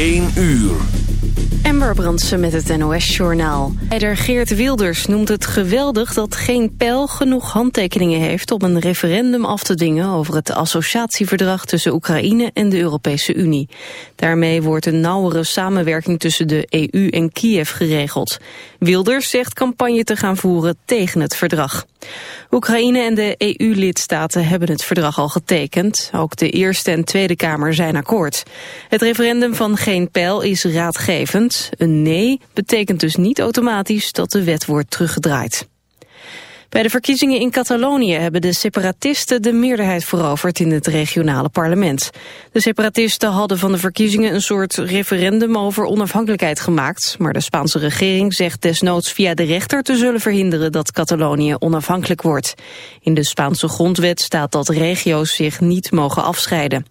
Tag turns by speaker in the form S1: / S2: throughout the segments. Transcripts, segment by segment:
S1: 1 uur.
S2: Ember Brandsen met het NOS-journaal. Leider Geert Wilders noemt het geweldig dat geen pijl genoeg handtekeningen heeft... om een referendum af te dingen over het associatieverdrag tussen Oekraïne en de Europese Unie. Daarmee wordt een nauwere samenwerking tussen de EU en Kiev geregeld. Wilders zegt campagne te gaan voeren tegen het verdrag. Oekraïne en de EU-lidstaten hebben het verdrag al getekend. Ook de Eerste en Tweede Kamer zijn akkoord. Het referendum van geen pijl is raadgevend. Een nee betekent dus niet automatisch dat de wet wordt teruggedraaid. Bij de verkiezingen in Catalonië hebben de separatisten de meerderheid veroverd in het regionale parlement. De separatisten hadden van de verkiezingen een soort referendum over onafhankelijkheid gemaakt, maar de Spaanse regering zegt desnoods via de rechter te zullen verhinderen dat Catalonië onafhankelijk wordt. In de Spaanse grondwet staat dat regio's zich niet mogen afscheiden.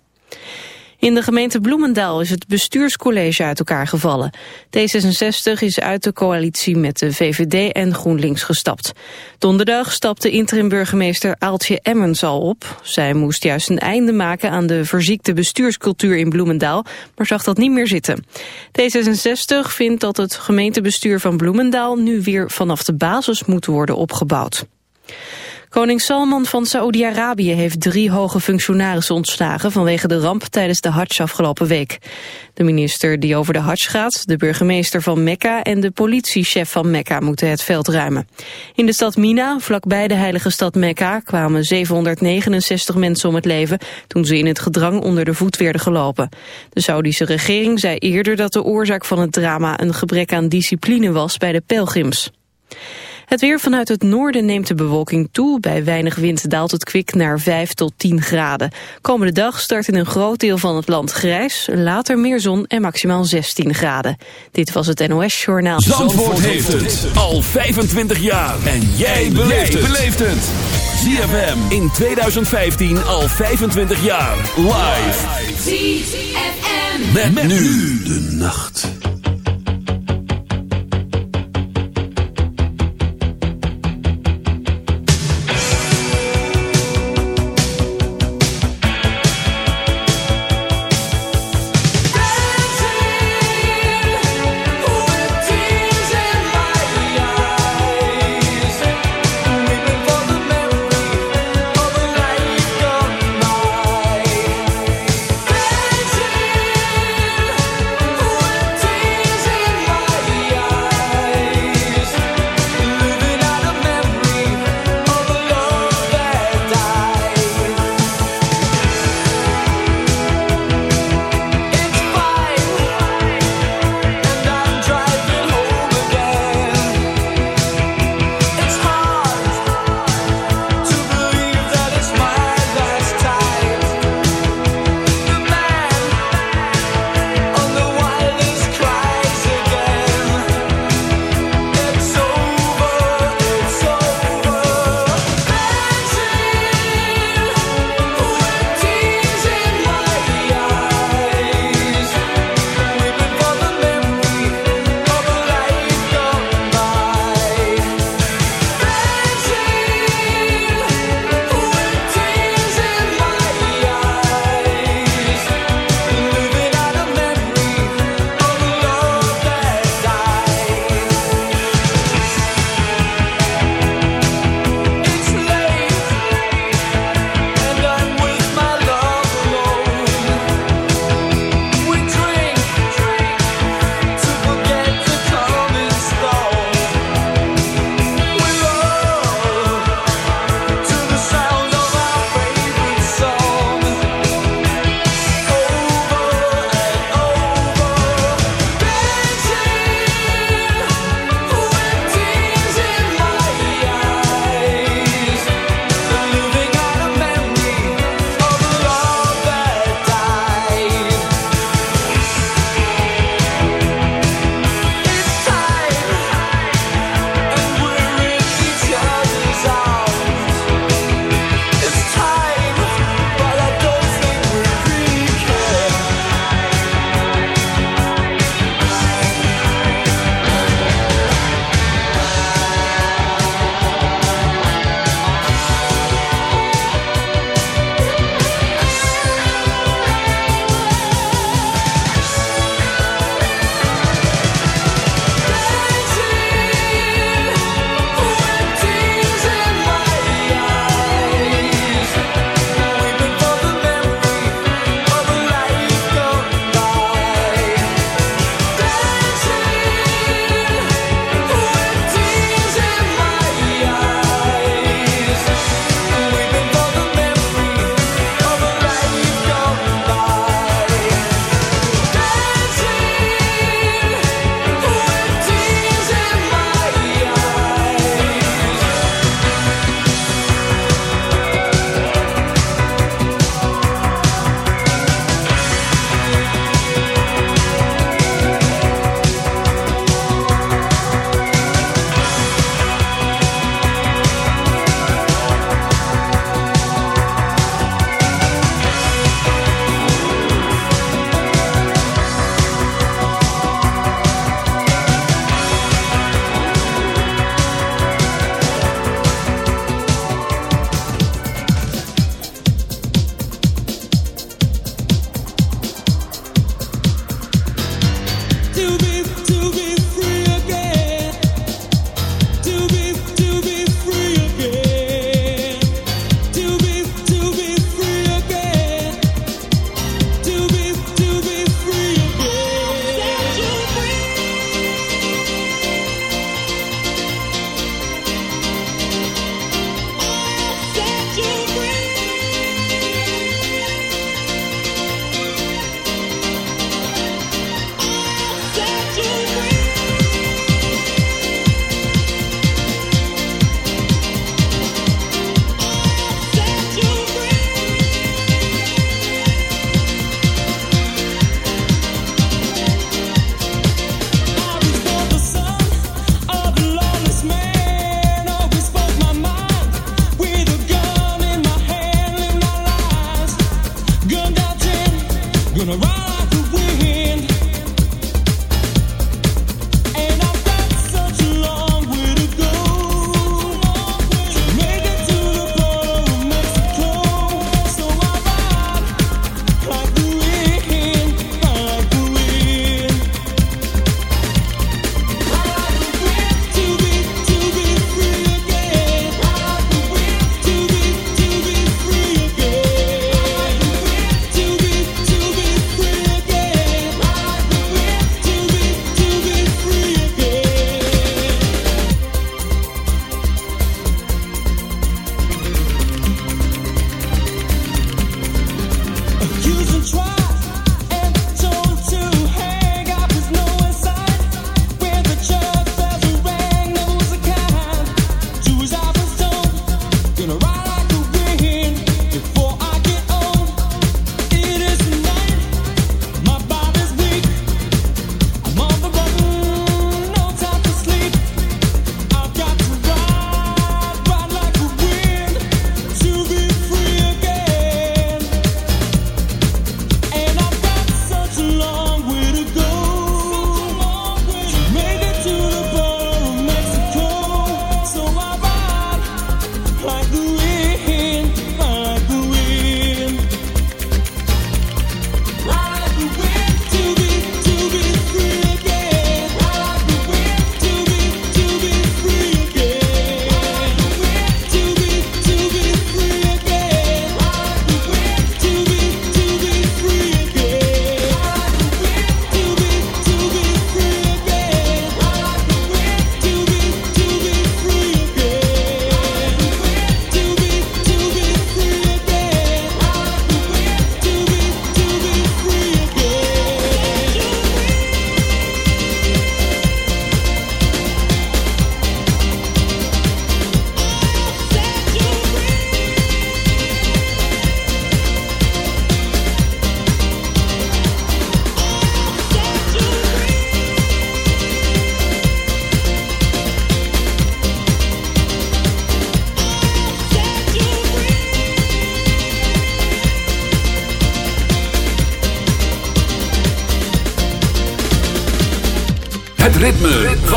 S2: In de gemeente Bloemendaal is het bestuurscollege uit elkaar gevallen. D66 is uit de coalitie met de VVD en GroenLinks gestapt. Donderdag stapte interim-burgemeester Aaltje Emmens al op. Zij moest juist een einde maken aan de verziekte bestuurscultuur in Bloemendaal, maar zag dat niet meer zitten. D66 vindt dat het gemeentebestuur van Bloemendaal nu weer vanaf de basis moet worden opgebouwd. Koning Salman van Saoedi-Arabië heeft drie hoge functionarissen ontslagen vanwege de ramp tijdens de Hajj afgelopen week. De minister die over de Hajj gaat, de burgemeester van Mekka en de politiechef van Mekka moeten het veld ruimen. In de stad Mina, vlakbij de heilige stad Mekka, kwamen 769 mensen om het leven toen ze in het gedrang onder de voet werden gelopen. De Saudische regering zei eerder dat de oorzaak van het drama een gebrek aan discipline was bij de pelgrims. Het weer vanuit het noorden neemt de bewolking toe. Bij weinig wind daalt het kwik naar 5 tot 10 graden. Komende dag start in een groot deel van het land grijs. Later meer zon en maximaal 16 graden. Dit was het NOS Journaal.
S1: Zandvoort, heeft het al 25 jaar. En jij beleeft het. ZFM in 2015 al 25 jaar. Live.
S3: ZFM.
S1: met nu de nacht.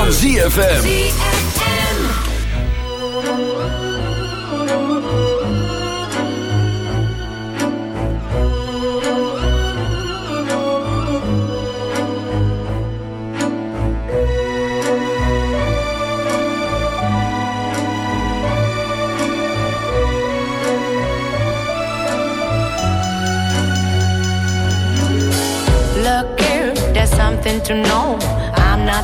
S1: Van ZFM.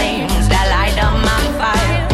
S4: flames that light up my fire.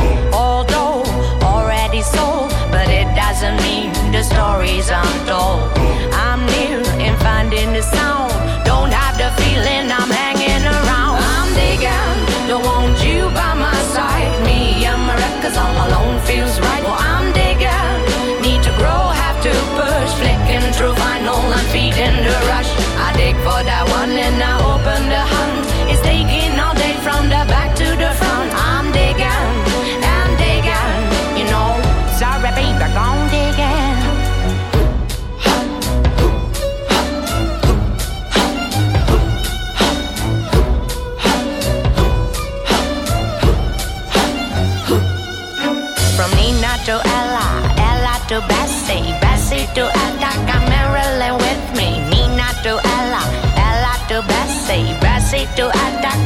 S4: pasito andando.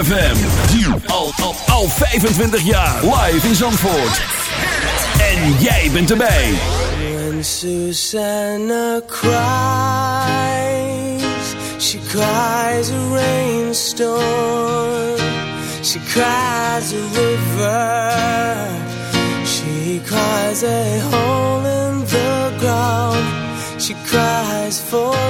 S1: ZFM. Al, al, al 25 jaar. Live in Zandvoort. En jij bent erbij.
S5: When Susanna cries, she cries a rainstorm. She cries a river. She cries a hole in the ground. She cries for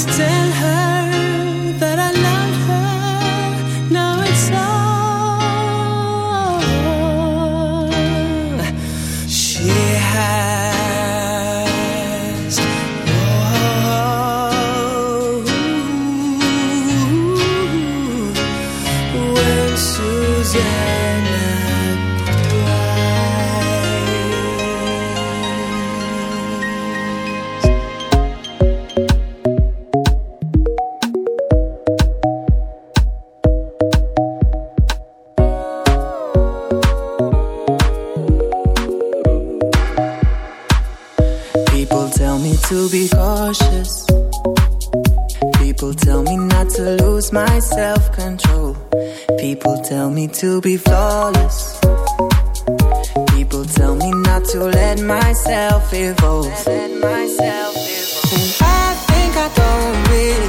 S5: just tell her
S6: People tell me to be flawless. People tell me not to let myself evolve. And I think I don't really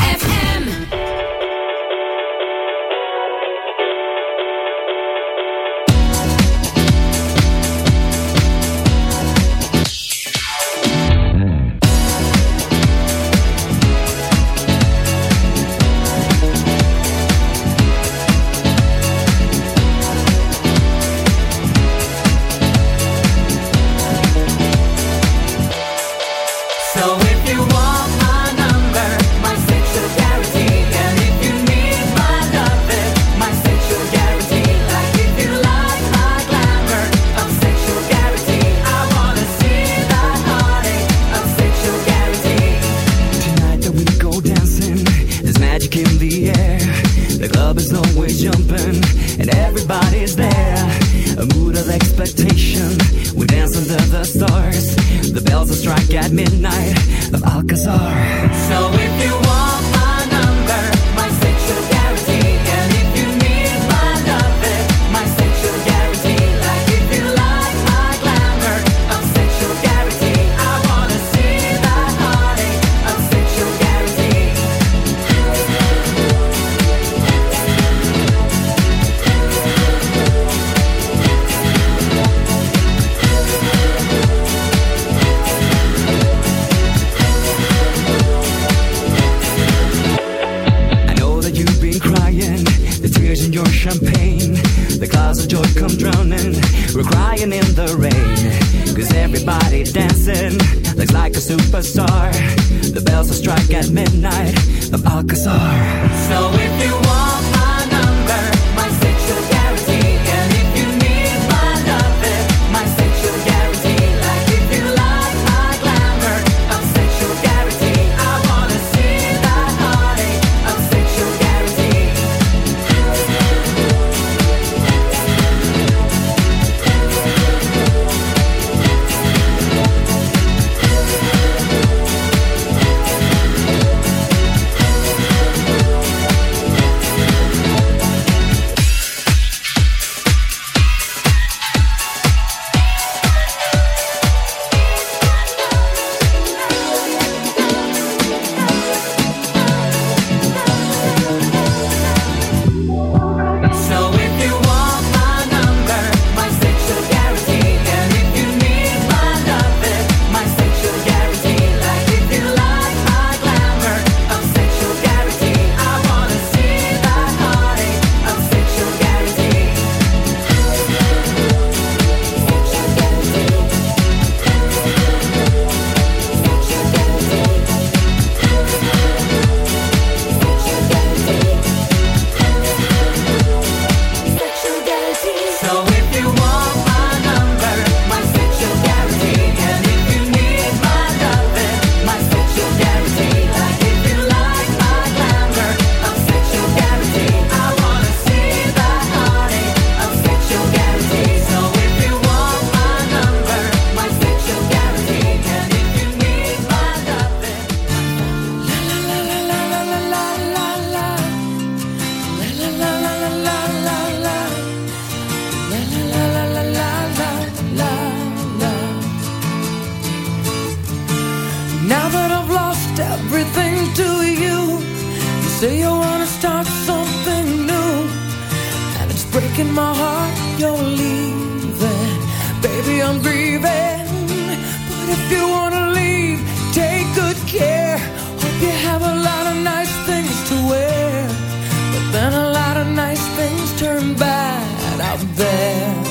S7: there.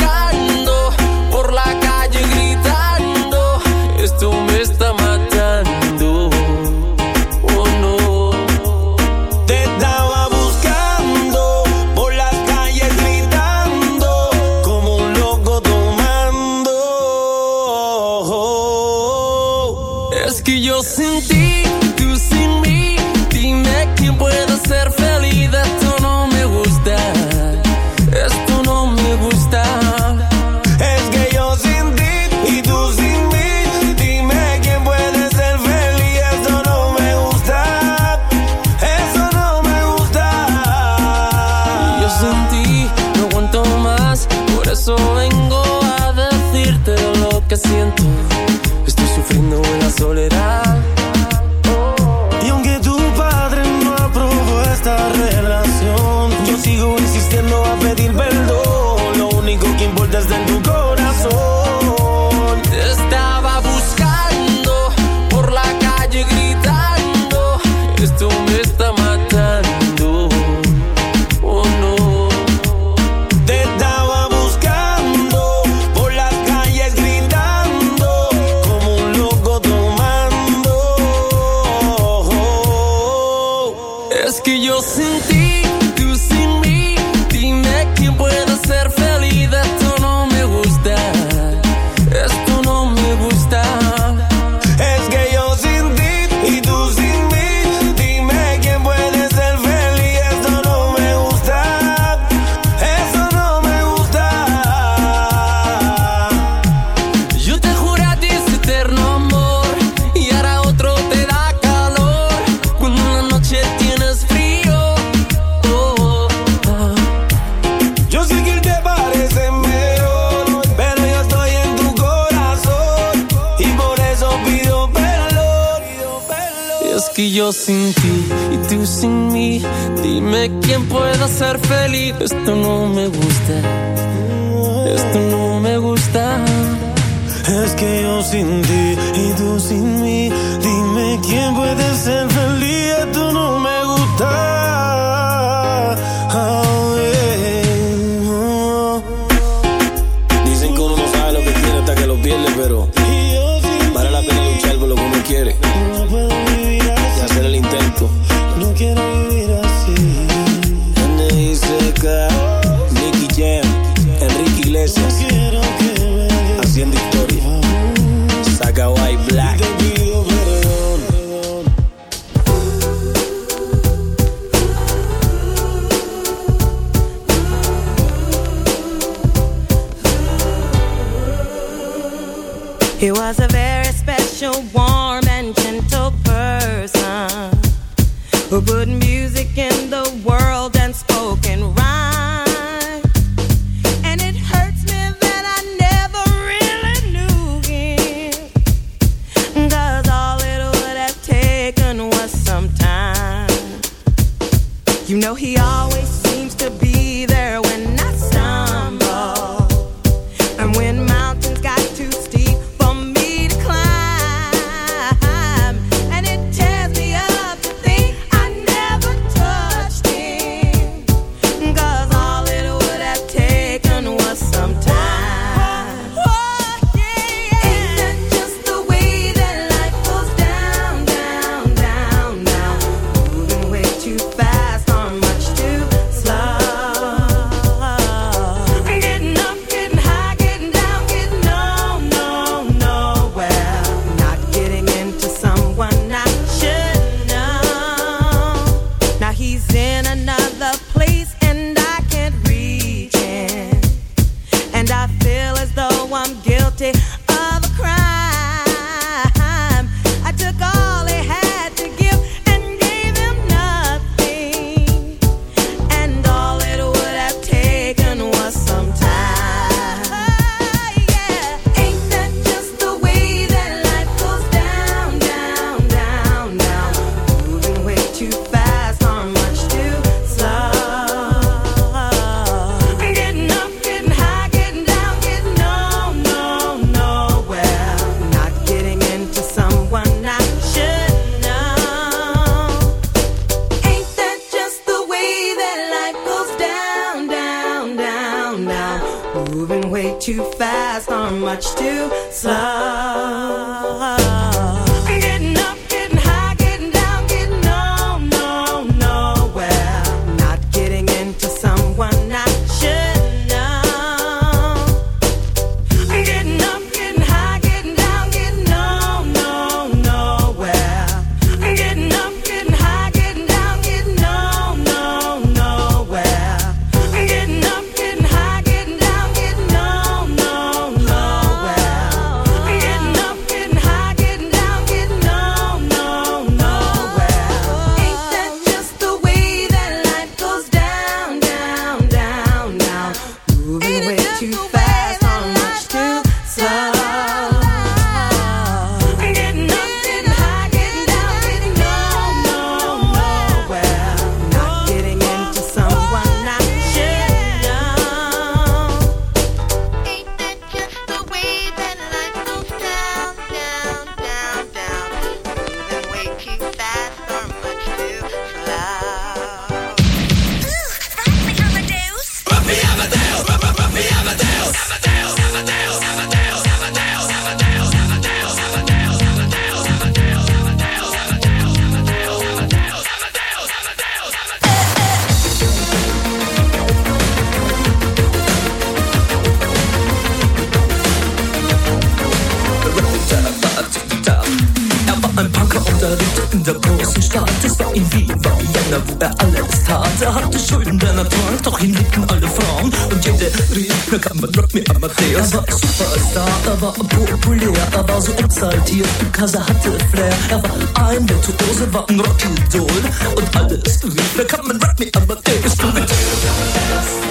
S8: Stadt. Es war ihm wie in Vienna, wo er alles tat. Er hatte Schulden, denn er trank, doch ihn liebten alle Frauen. Und jede rief, na kann man Rock me Amadeus. Er war Superstar, er war populär, er war so exaltiert, because er hatte Flair. Er war ein Virtuose, war ein Rockidol. Und alles rief, na kann man Rock me Amadeus. Du mit